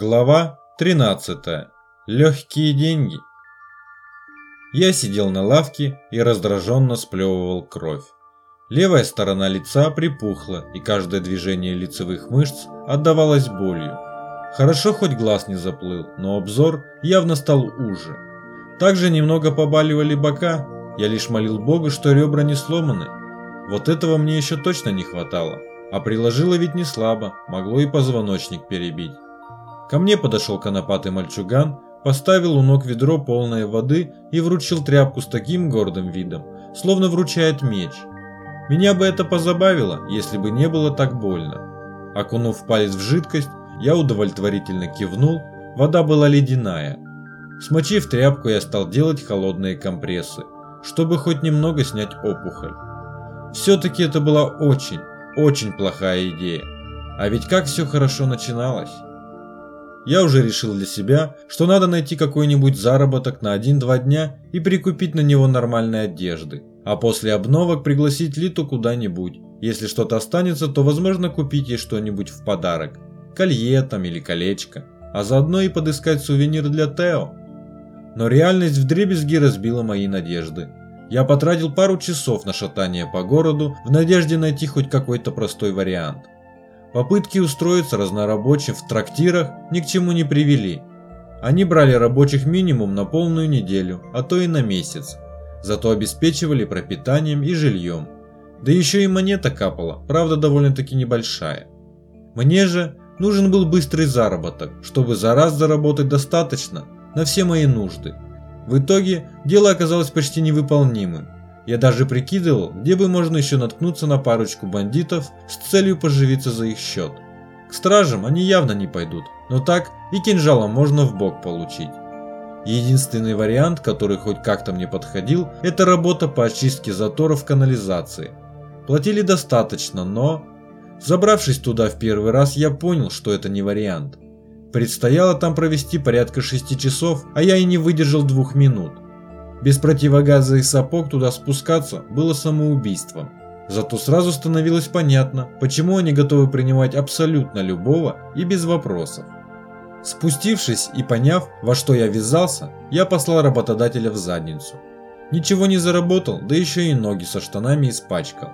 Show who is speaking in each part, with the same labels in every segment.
Speaker 1: Глава 13. Легкие деньги. Я сидел на лавке и раздраженно сплевывал кровь. Левая сторона лица припухла, и каждое движение лицевых мышц отдавалось болью. Хорошо хоть глаз не заплыл, но обзор явно стал уже. Также немного побаливали бока, я лишь молил Бога, что ребра не сломаны. Вот этого мне еще точно не хватало. А приложило ведь не слабо, могло и позвоночник перебить. Ко мне подошел конопатый мальчуган, поставил у ног ведро полное воды и вручил тряпку с таким гордым видом, словно вручает меч. Меня бы это позабавило, если бы не было так больно. Окунув палец в жидкость, я удовлетворительно кивнул, вода была ледяная. Смочив тряпку, я стал делать холодные компрессы, чтобы хоть немного снять опухоль. Все-таки это была очень, очень плохая идея. А ведь как все хорошо начиналось. Я уже решил для себя, что надо найти какой-нибудь заработок на 1-2 дня и прикупить на него нормальной одежды, а после обновок пригласить Литу куда-нибудь. Если что-то останется, то возможно купить ей что-нибудь в подарок. Колье там или колечко. А заодно и подыскать сувенир для Тео. Но реальность вдребезги разбила мои надежды. Я потратил пару часов на шатание по городу в надежде найти хоть какой-то простой вариант. Попытки устроиться разнорабочим в трактирах ни к чему не привели. Они брали рабочих минимум на полную неделю, а то и на месяц. Зато обеспечивали пропитанием и жильем. Да еще и монета капала, правда довольно-таки небольшая. Мне же нужен был быстрый заработок, чтобы за раз заработать достаточно на все мои нужды. В итоге дело оказалось почти невыполнимым. Я даже прикидывал, где бы можно еще наткнуться на парочку бандитов с целью поживиться за их счет. К стражам они явно не пойдут, но так и кинжалом можно в бок получить. Единственный вариант, который хоть как-то мне подходил, это работа по очистке заторов канализации. Платили достаточно, но... Забравшись туда в первый раз, я понял, что это не вариант. Предстояло там провести порядка 6 часов, а я и не выдержал двух минут. Без противогаза и сапог туда спускаться было самоубийством. Зато сразу становилось понятно, почему они готовы принимать абсолютно любого и без вопросов. Спустившись и поняв, во что я ввязался, я послал работодателя в задницу. Ничего не заработал, да еще и ноги со штанами испачкал.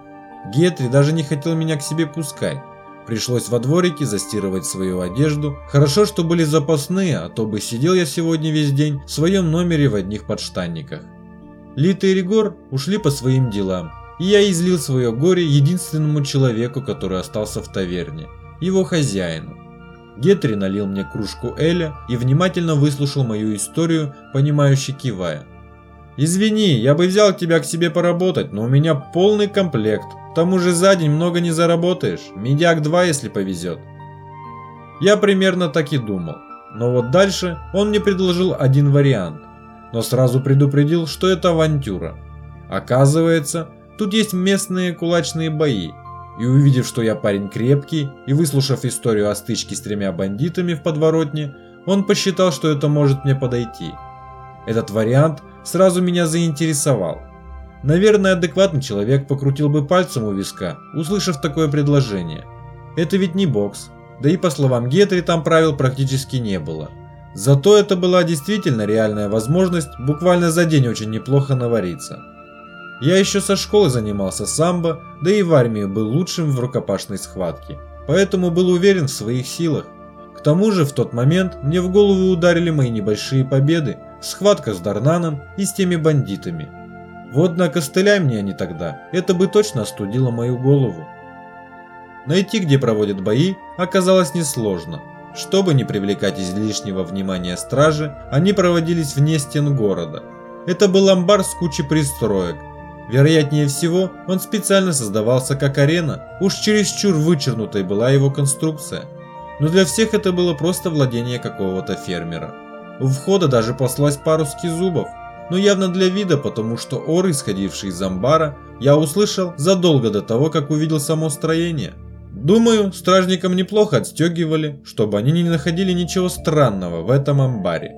Speaker 1: Гетри даже не хотел меня к себе пускать. Пришлось во дворике застирывать свою одежду. Хорошо, что были запасные, а то бы сидел я сегодня весь день в своем номере в одних подштанниках. Лита и Ригор ушли по своим делам, и я излил свое горе единственному человеку, который остался в таверне, его хозяину. Гетри налил мне кружку Эля и внимательно выслушал мою историю, понимающе кивая. «Извини, я бы взял тебя к себе поработать, но у меня полный комплект. К тому же за день много не заработаешь. Медяк 2, если повезет». Я примерно так и думал. Но вот дальше он мне предложил один вариант. Но сразу предупредил, что это авантюра. Оказывается, тут есть местные кулачные бои. И увидев, что я парень крепкий, и выслушав историю о стычке с тремя бандитами в подворотне, он посчитал, что это может мне подойти. Этот вариант сразу меня заинтересовал. Наверное, адекватный человек покрутил бы пальцем у виска, услышав такое предложение. Это ведь не бокс, да и по словам Гетри там правил практически не было. Зато это была действительно реальная возможность буквально за день очень неплохо навариться. Я еще со школы занимался самбо, да и в армии был лучшим в рукопашной схватке, поэтому был уверен в своих силах. К тому же в тот момент мне в голову ударили мои небольшие победы, схватка с Дарнаном и с теми бандитами. Вот накостыляй мне они тогда, это бы точно остудило мою голову. Найти, где проводят бои, оказалось несложно. Чтобы не привлекать излишнего внимания стражи, они проводились вне стен города. Это был амбар с кучей пристроек. Вероятнее всего, он специально создавался как арена, уж чересчур вычернутой была его конструкция. Но для всех это было просто владение какого-то фермера. У входа даже послась пару скизубов, но явно для вида, потому что ор, исходивший из амбара, я услышал задолго до того, как увидел само строение. Думаю, стражникам неплохо отстегивали, чтобы они не находили ничего странного в этом амбаре.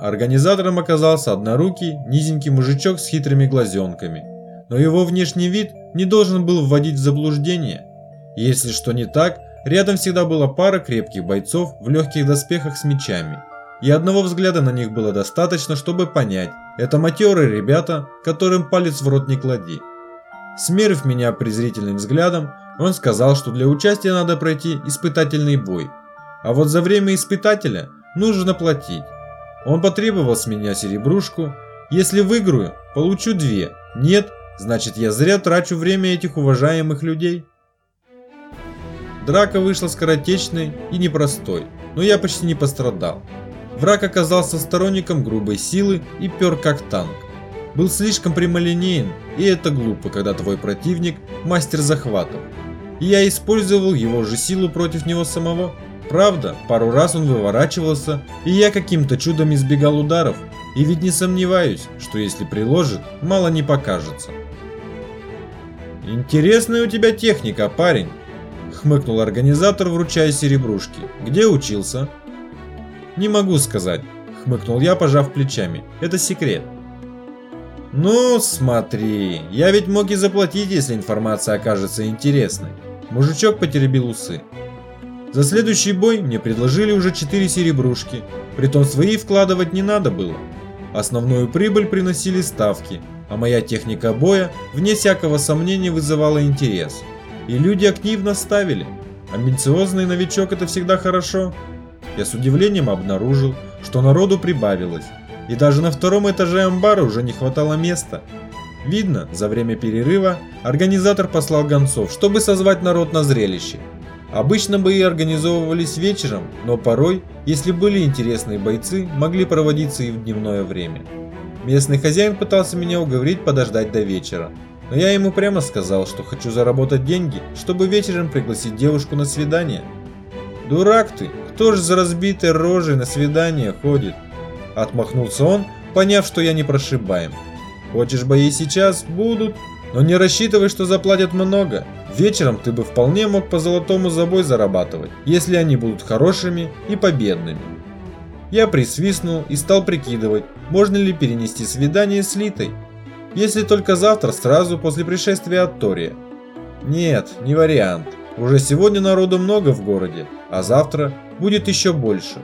Speaker 1: Организатором оказался однорукий, низенький мужичок с хитрыми глазенками. Но его внешний вид не должен был вводить в заблуждение. Если что не так, рядом всегда была пара крепких бойцов в легких доспехах с мечами. И одного взгляда на них было достаточно, чтобы понять, это матерые ребята, которым палец в рот не клади. Смерив меня презрительным взглядом, он сказал, что для участия надо пройти испытательный бой. А вот за время испытателя нужно платить. Он потребовал с меня серебрушку. Если выиграю, получу две. Нет, значит я зря трачу время этих уважаемых людей. Драка вышла скоротечной и непростой, но я почти не пострадал. Враг оказался сторонником грубой силы и пер как танк. Был слишком прямолинеен, и это глупо, когда твой противник – мастер захватов. И я использовал его же силу против него самого. Правда, пару раз он выворачивался, и я каким-то чудом избегал ударов, и ведь не сомневаюсь, что если приложит, мало не покажется. «Интересная у тебя техника, парень», — хмыкнул организатор, вручая серебрушки. «Где учился?» «Не могу сказать», — хмыкнул я, пожав плечами. «Это секрет». «Ну, смотри, я ведь мог и заплатить, если информация окажется интересной». Мужичок потеребил усы. За следующий бой мне предложили уже 4 серебрушки, притом свои вкладывать не надо было. Основную прибыль приносили ставки, а моя техника боя вне всякого сомнения вызывала интерес. И люди активно ставили. Амбициозный новичок это всегда хорошо. Я с удивлением обнаружил, что народу прибавилось, и даже на втором этаже амбара уже не хватало места. Видно, за время перерыва организатор послал гонцов, чтобы созвать народ на зрелище. Обычно бои организовывались вечером, но порой, если были интересные бойцы, могли проводиться и в дневное время. Местный хозяин пытался меня уговорить подождать до вечера, но я ему прямо сказал, что хочу заработать деньги, чтобы вечером пригласить девушку на свидание. «Дурак ты, кто же за разбитой рожей на свидание ходит?» Отмахнулся он, поняв, что я не прошибаем. «Хочешь бои сейчас? Будут. Но не рассчитывай, что заплатят много. Вечером ты бы вполне мог по золотому забой зарабатывать, если они будут хорошими и победными. Я присвистнул и стал прикидывать, можно ли перенести свидание с Литой. Если только завтра, сразу после пришествия от Тория. Нет, не вариант. Уже сегодня народу много в городе, а завтра будет еще больше.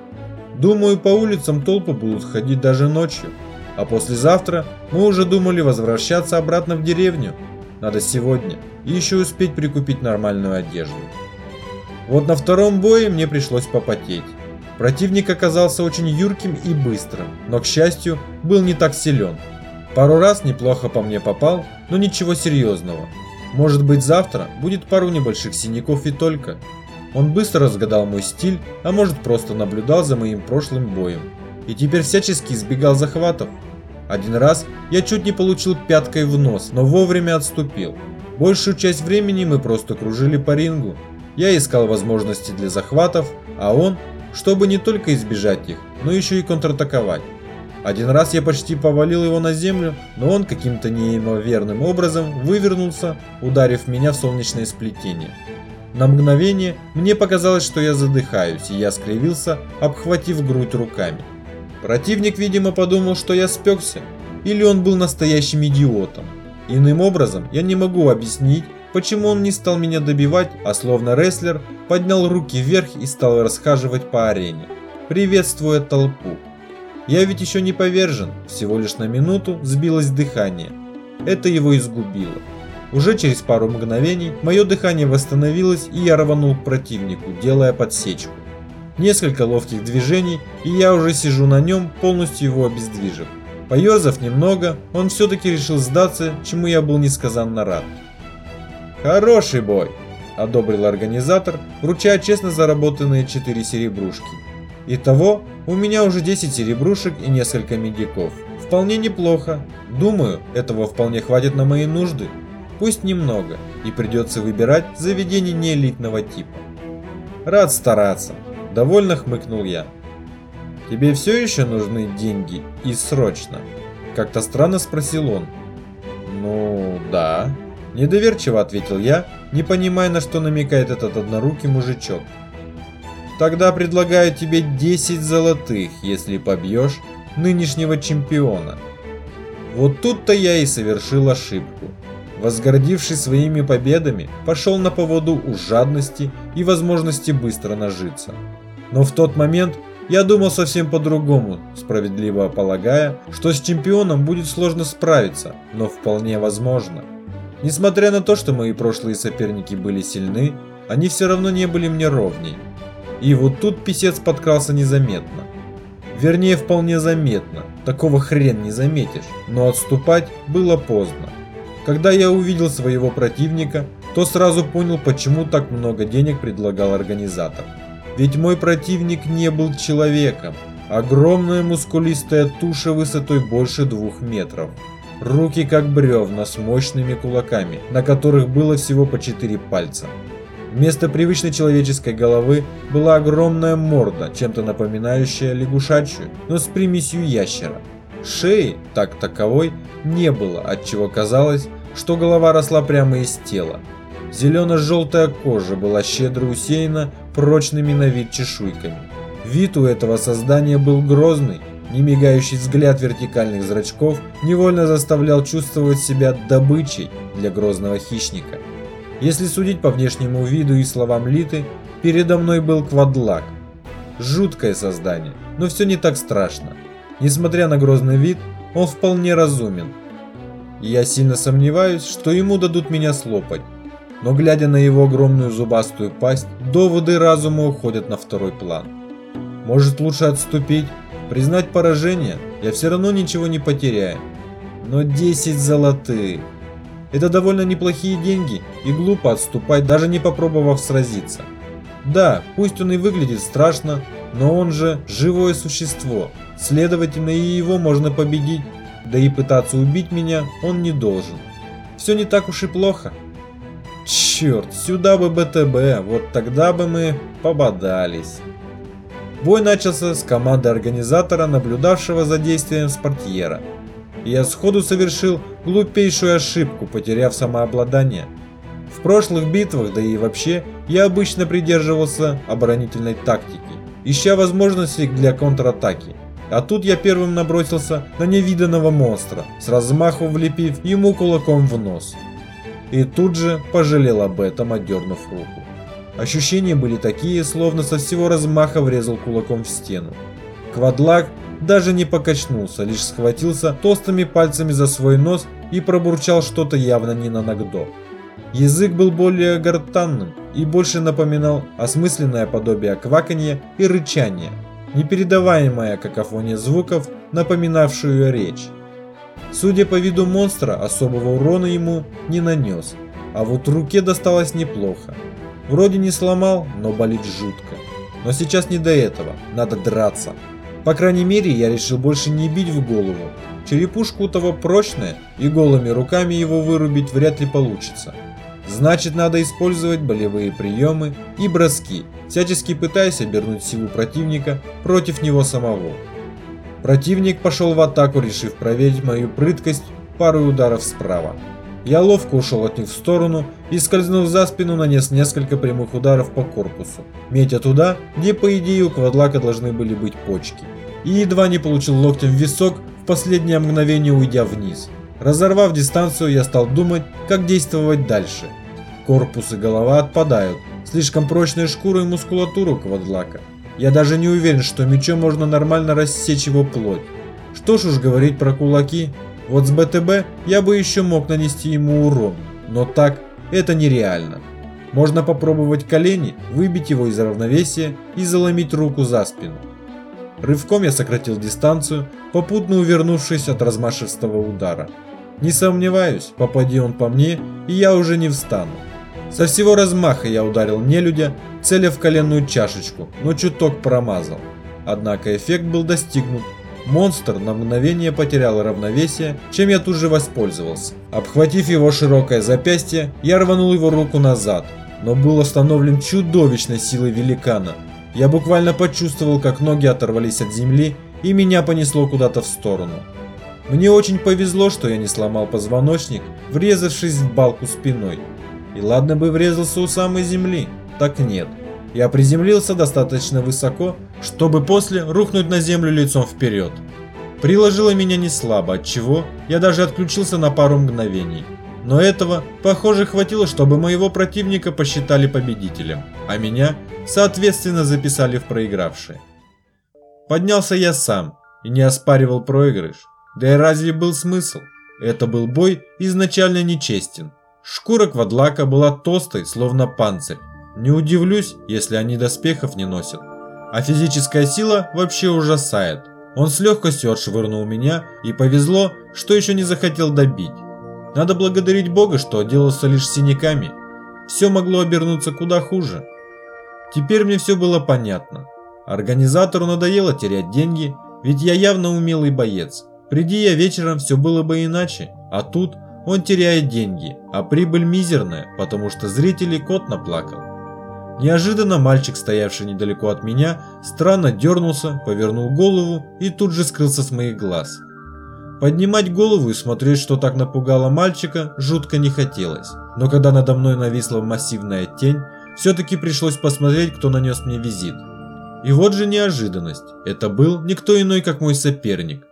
Speaker 1: Думаю, по улицам толпы будут ходить даже ночью. А послезавтра мы уже думали возвращаться обратно в деревню. Надо сегодня еще успеть прикупить нормальную одежду. Вот на втором бое мне пришлось попотеть. Противник оказался очень юрким и быстрым, но, к счастью, был не так силен. Пару раз неплохо по мне попал, но ничего серьезного. Может быть завтра будет пару небольших синяков и только. Он быстро разгадал мой стиль, а может просто наблюдал за моим прошлым боем. И теперь всячески избегал захватов. Один раз я чуть не получил пяткой в нос, но вовремя отступил. Большую часть времени мы просто кружили по рингу. Я искал возможности для захватов, а он, чтобы не только избежать их, но еще и контратаковать. Один раз я почти повалил его на землю, но он каким-то неимоверным образом вывернулся, ударив меня в солнечное сплетение. На мгновение мне показалось, что я задыхаюсь, и я скривился, обхватив грудь руками. Противник, видимо, подумал, что я спекся, или он был настоящим идиотом. Иным образом я не могу объяснить, почему он не стал меня добивать, а словно рестлер поднял руки вверх и стал расхаживать по арене, приветствуя толпу. Я ведь еще не повержен, всего лишь на минуту сбилось дыхание. Это его изгубило. Уже через пару мгновений мое дыхание восстановилось и я рванул к противнику, делая подсечку. Несколько ловких движений, и я уже сижу на нем, полностью его обездвижив. Поерзав немного, он все-таки решил сдаться, чему я был несказанно рад. «Хороший бой!» – одобрил организатор, вручая честно заработанные 4 серебрушки. Итого, у меня уже 10 серебрушек и несколько медиков. Вполне неплохо. Думаю, этого вполне хватит на мои нужды. Пусть немного, и придется выбирать заведение неэлитного типа. Рад стараться. Довольно хмыкнул я. «Тебе все еще нужны деньги и срочно?» Как-то странно спросил он. «Ну, да». Недоверчиво ответил я, не понимая, на что намекает этот однорукий мужичок. «Тогда предлагаю тебе 10 золотых, если побьешь нынешнего чемпиона». Вот тут-то я и совершил ошибку. возгордившись своими победами, пошел на поводу у жадности и возможности быстро нажиться. Но в тот момент я думал совсем по-другому, справедливо полагая, что с чемпионом будет сложно справиться, но вполне возможно. Несмотря на то, что мои прошлые соперники были сильны, они все равно не были мне ровней. И вот тут писец подкрался незаметно. Вернее, вполне заметно, такого хрен не заметишь, но отступать было поздно. Когда я увидел своего противника, то сразу понял, почему так много денег предлагал организатор. Ведь мой противник не был человеком. Огромная мускулистая туша высотой больше двух метров. Руки как бревна с мощными кулаками, на которых было всего по четыре пальца. Вместо привычной человеческой головы была огромная морда, чем-то напоминающая лягушачью, но с примесью ящера. Шеи, так таковой, не было, отчего казалось, что голова росла прямо из тела. Зелено-желтая кожа была щедро усеяна прочными на вид чешуйками. Вид у этого создания был грозный, немигающий взгляд вертикальных зрачков невольно заставлял чувствовать себя добычей для грозного хищника. Если судить по внешнему виду и словам Литы, передо мной был квадлак. Жуткое создание, но все не так страшно. Несмотря на грозный вид, он вполне разумен. И я сильно сомневаюсь, что ему дадут меня слопать. Но глядя на его огромную зубастую пасть, доводы разума уходят на второй план. Может лучше отступить, признать поражение, я все равно ничего не потеряю. Но 10 золотых. Это довольно неплохие деньги, и глупо отступать, даже не попробовав сразиться. Да, пусть он и выглядит страшно, но он же живое существо, следовательно и его можно победить, да и пытаться убить меня он не должен. Все не так уж и плохо. Черт, сюда бы БТБ, вот тогда бы мы пободались. Бой начался с команды организатора, наблюдавшего за действием спортьера. Я сходу совершил глупейшую ошибку, потеряв самообладание. В прошлых битвах, да и вообще, я обычно придерживался оборонительной тактики, ища возможности для контратаки. А тут я первым набросился на невиданного монстра, с размаху влепив ему кулаком в нос и тут же пожалел об этом, отдернув руку. Ощущения были такие, словно со всего размаха врезал кулаком в стену. Квадлак даже не покачнулся, лишь схватился толстыми пальцами за свой нос и пробурчал что-то явно не на нагдо. Язык был более гортанным и больше напоминал осмысленное подобие кваканья и рычания, непередаваемая какофония звуков, напоминавшую речь. Судя по виду монстра, особого урона ему не нанес, а вот руке досталось неплохо. Вроде не сломал, но болит жутко. Но сейчас не до этого, надо драться. По крайней мере, я решил больше не бить в голову. Черепушка у того прочная, и голыми руками его вырубить вряд ли получится. Значит, надо использовать болевые приемы и броски, всячески пытаясь обернуть силу противника против него самого. Противник пошел в атаку, решив проверить мою прыткость пару ударов справа. Я ловко ушел от них в сторону и, скользнув за спину, нанес несколько прямых ударов по корпусу, метя туда, где по идее у Квадлака должны были быть почки. И едва не получил локтем в висок, в последнее мгновение уйдя вниз. Разорвав дистанцию, я стал думать, как действовать дальше. Корпус и голова отпадают, слишком прочная шкура и мускулатура Квадлака. Я даже не уверен, что мечом можно нормально рассечь его плоть. Что ж уж говорить про кулаки. Вот с БТБ я бы еще мог нанести ему урон, но так это нереально. Можно попробовать колени, выбить его из равновесия и заломить руку за спину. Рывком я сократил дистанцию, попутно увернувшись от размашистого удара. Не сомневаюсь, попади он по мне, и я уже не встану. Со всего размаха я ударил нелюдя, целя в коленную чашечку, но чуток промазал. Однако эффект был достигнут. Монстр на мгновение потерял равновесие, чем я тут же воспользовался. Обхватив его широкое запястье, я рванул его руку назад, но был остановлен чудовищной силой великана. Я буквально почувствовал, как ноги оторвались от земли и меня понесло куда-то в сторону. Мне очень повезло, что я не сломал позвоночник, врезавшись в балку спиной. И ладно бы врезался у самой земли, так нет. Я приземлился достаточно высоко, чтобы после рухнуть на землю лицом вперед. Приложило меня не слабо, от чего я даже отключился на пару мгновений. Но этого, похоже, хватило, чтобы моего противника посчитали победителем, а меня, соответственно, записали в проигравшие. Поднялся я сам и не оспаривал проигрыш. Да и разве был смысл? Это был бой изначально нечестен. Шкура Квадлака была толстой, словно панцирь. Не удивлюсь, если они доспехов не носят. А физическая сила вообще ужасает. Он с легкостью отшвырнул меня, и повезло, что еще не захотел добить. Надо благодарить Бога, что отделался лишь синяками. Все могло обернуться куда хуже. Теперь мне все было понятно. Организатору надоело терять деньги, ведь я явно умелый боец. Приди я вечером, все было бы иначе. А тут он теряет деньги, а прибыль мизерная, потому что зрители кот наплакал. Неожиданно мальчик, стоявший недалеко от меня, странно дернулся, повернул голову и тут же скрылся с моих глаз. Поднимать голову и смотреть, что так напугало мальчика, жутко не хотелось. Но когда надо мной нависла массивная тень, все-таки пришлось посмотреть, кто нанес мне визит. И вот же неожиданность. Это был никто иной, как мой соперник.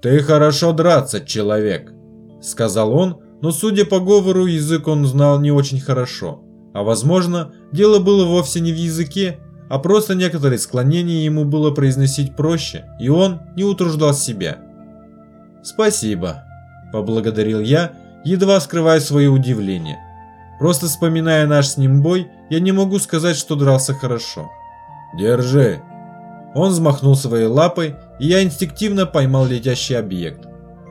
Speaker 1: «Ты хорошо драться, человек», — сказал он, но судя по говору, язык он знал не очень хорошо. А возможно, дело было вовсе не в языке, а просто некоторые склонения ему было произносить проще, и он не утруждал себя. «Спасибо», – поблагодарил я, едва скрывая свое удивление. Просто вспоминая наш с ним бой, я не могу сказать, что дрался хорошо. «Держи!» Он взмахнул своей лапой, и я инстинктивно поймал летящий объект.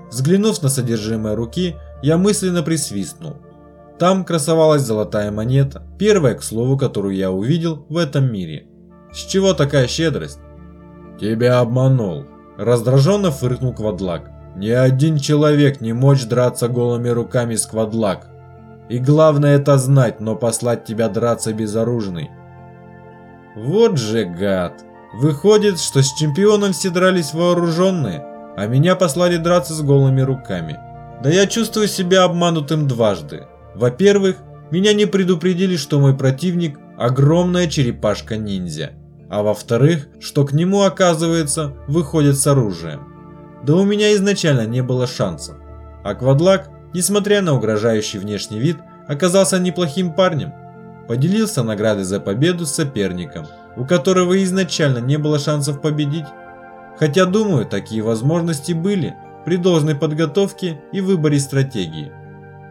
Speaker 1: Взглянув на содержимое руки, я мысленно присвистнул. Там красовалась золотая монета, первая, к слову, которую я увидел в этом мире. С чего такая щедрость? «Тебя обманул», – раздраженно фыркнул Квадлак. Ни один человек не мочь драться голыми руками с квадлак. И главное это знать, но послать тебя драться безоружный. Вот же гад. Выходит, что с чемпионом все дрались вооруженные, а меня послали драться с голыми руками. Да я чувствую себя обманутым дважды. Во-первых, меня не предупредили, что мой противник – огромная черепашка-ниндзя. А во-вторых, что к нему, оказывается, выходит с оружием. Да у меня изначально не было шансов. А Квадлак, несмотря на угрожающий внешний вид, оказался неплохим парнем. Поделился наградой за победу с соперником, у которого изначально не было шансов победить. Хотя, думаю, такие возможности были при должной подготовке и выборе стратегии.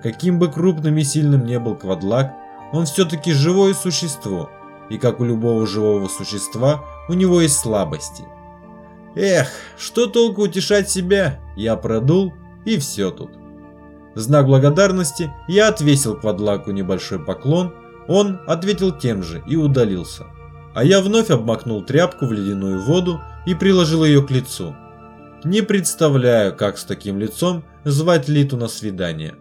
Speaker 1: Каким бы крупным и сильным не был Квадлак, он все-таки живое существо, и как у любого живого существа, у него есть слабости. Эх, что толку утешать себя? Я продул, и все тут. В знак благодарности я отвесил Квадлаку небольшой поклон, он ответил тем же и удалился. А я вновь обмакнул тряпку в ледяную воду и приложил ее к лицу. Не представляю, как с таким лицом звать Литу на свидание.